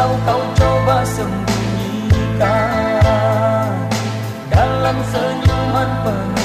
Walau kau coba sembunyikan Dalam senyuman penuh